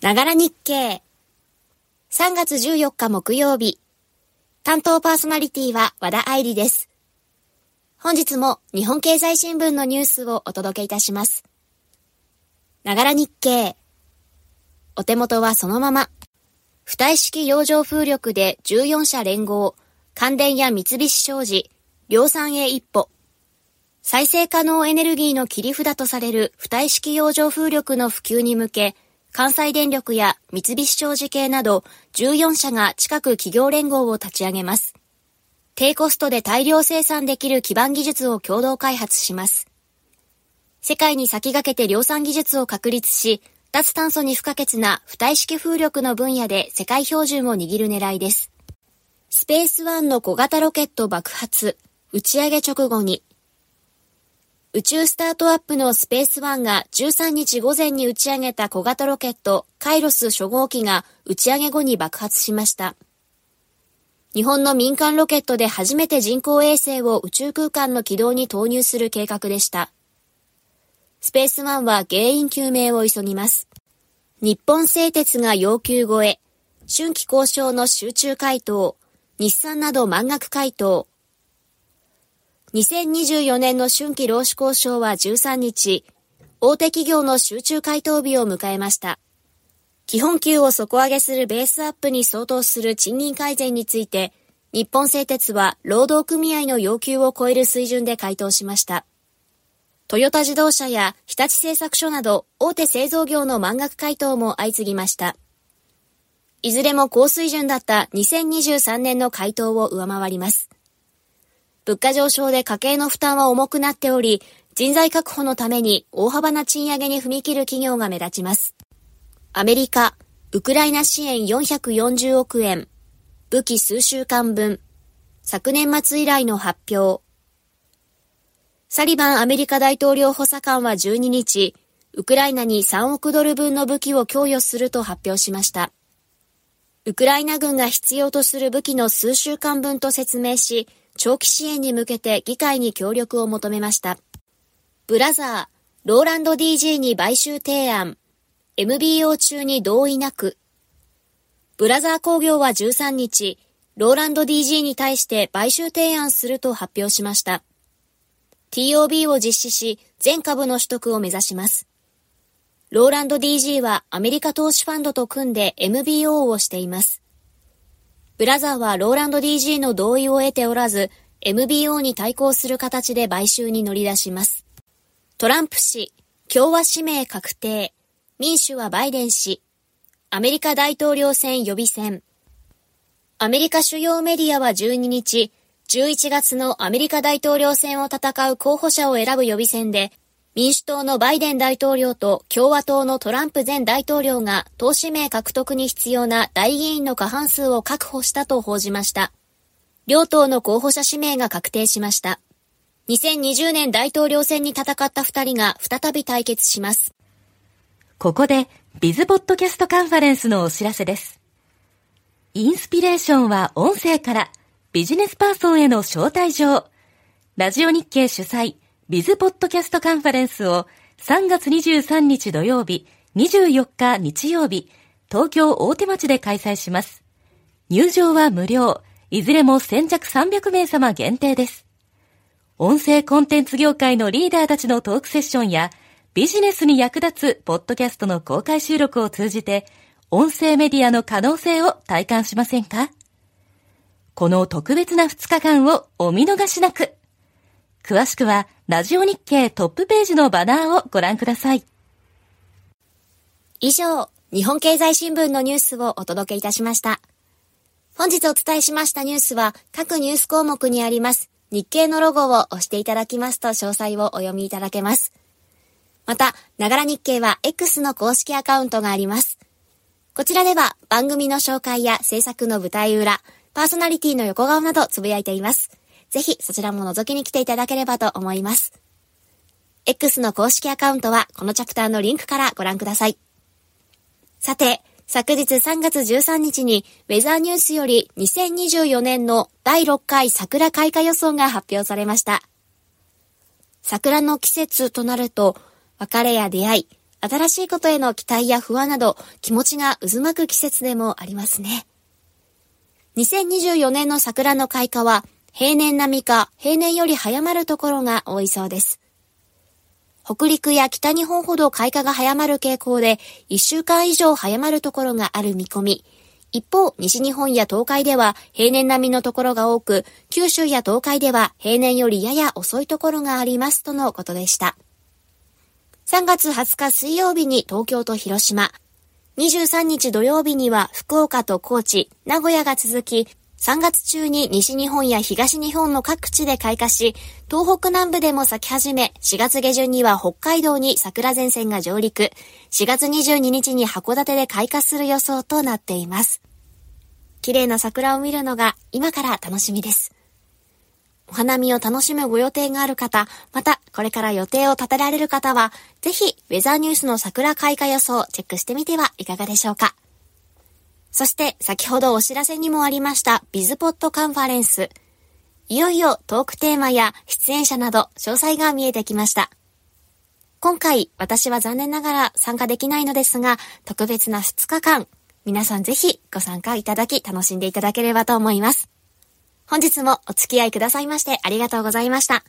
ながら日経。3月14日木曜日。担当パーソナリティは和田愛理です。本日も日本経済新聞のニュースをお届けいたします。ながら日経。お手元はそのまま。付帯式洋上風力で14社連合、関電や三菱商事、量産へ一歩。再生可能エネルギーの切り札とされる付帯式洋上風力の普及に向け、関西電力や三菱商事系など14社が近く企業連合を立ち上げます。低コストで大量生産できる基盤技術を共同開発します。世界に先駆けて量産技術を確立し、脱炭素に不可欠な付帯式風力の分野で世界標準を握る狙いです。スペースワンの小型ロケット爆発、打ち上げ直後に宇宙スタートアップのスペースワンが13日午前に打ち上げた小型ロケットカイロス初号機が打ち上げ後に爆発しました。日本の民間ロケットで初めて人工衛星を宇宙空間の軌道に投入する計画でした。スペースワンは原因究明を急ぎます。日本製鉄が要求超え、春季交渉の集中回答、日産など満額回答、2024年の春季労使交渉は13日、大手企業の集中回答日を迎えました。基本給を底上げするベースアップに相当する賃金改善について、日本製鉄は労働組合の要求を超える水準で回答しました。トヨタ自動車や日立製作所など大手製造業の満額回答も相次ぎました。いずれも高水準だった2023年の回答を上回ります。物価上昇で家計の負担は重くなっており、人材確保のために大幅な賃上げに踏み切る企業が目立ちます。アメリカ、ウクライナ支援440億円、武器数週間分、昨年末以来の発表。サリバンアメリカ大統領補佐官は12日、ウクライナに3億ドル分の武器を供与すると発表しました。ウクライナ軍が必要とする武器の数週間分と説明し、長期支援に向けて議会に協力を求めました。ブラザー、ローランド DG に買収提案、MBO 中に同意なく、ブラザー工業は13日、ローランド DG に対して買収提案すると発表しました。TOB を実施し、全株の取得を目指します。ローランド DG はアメリカ投資ファンドと組んで MBO をしています。ブラザーはローランド DG の同意を得ておらず、MBO に対抗する形で買収に乗り出します。トランプ氏、共和指名確定。民主はバイデン氏。アメリカ大統領選予備選。アメリカ主要メディアは12日、11月のアメリカ大統領選を戦う候補者を選ぶ予備選で、民主党のバイデン大統領と共和党のトランプ前大統領が党指名獲得に必要な大議員の過半数を確保したと報じました。両党の候補者指名が確定しました。2020年大統領選に戦った二人が再び対決します。ここで、ビズポッドキャストカンファレンスのお知らせです。インスピレーションは音声からビジネスパーソンへの招待状。ラジオ日経主催ビズポッドキャストカンファレンスを3月23日土曜日、24日日曜日、東京大手町で開催します。入場は無料、いずれも先着300名様限定です。音声コンテンツ業界のリーダーたちのトークセッションや、ビジネスに役立つポッドキャストの公開収録を通じて、音声メディアの可能性を体感しませんか？この特別な2日間をお見逃しなく。詳しくは、ラジオ日経トップページのバナーをご覧ください。以上、日本経済新聞のニュースをお届けいたしました。本日お伝えしましたニュースは各ニュース項目にあります日経のロゴを押していただきますと詳細をお読みいただけます。また、ながら日経は X の公式アカウントがあります。こちらでは番組の紹介や制作の舞台裏、パーソナリティの横顔などつぶやいています。ぜひそちらも覗きに来ていただければと思います。X の公式アカウントはこのチャプターのリンクからご覧ください。さて、昨日3月13日にウェザーニュースより2024年の第6回桜開花予想が発表されました。桜の季節となると、別れや出会い、新しいことへの期待や不安など気持ちが渦巻く季節でもありますね。2024年の桜の開花は平年並みか平年より早まるところが多いそうです。北陸や北日本ほど開花が早まる傾向で1週間以上早まるところがある見込み。一方、西日本や東海では平年並みのところが多く、九州や東海では平年よりやや遅いところがありますとのことでした。3月20日水曜日に東京と広島、23日土曜日には福岡と高知、名古屋が続き、3月中に西日本や東日本の各地で開花し、東北南部でも咲き始め、4月下旬には北海道に桜前線が上陸、4月22日に函館で開花する予想となっています。綺麗な桜を見るのが今から楽しみです。お花見を楽しむご予定がある方、またこれから予定を立てられる方は、ぜひウェザーニュースの桜開花予想をチェックしてみてはいかがでしょうか。そして先ほどお知らせにもありましたビズポットカンファレンス。いよいよトークテーマや出演者など詳細が見えてきました。今回私は残念ながら参加できないのですが、特別な2日間、皆さんぜひご参加いただき楽しんでいただければと思います。本日もお付き合いくださいましてありがとうございました。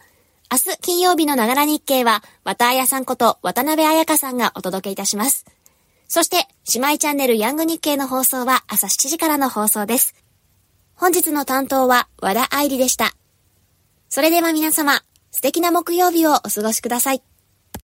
明日金曜日のながら日経は、渡彩さんこと渡辺彩香さんがお届けいたします。そして、姉妹チャンネルヤング日経の放送は朝7時からの放送です。本日の担当は和田愛理でした。それでは皆様、素敵な木曜日をお過ごしください。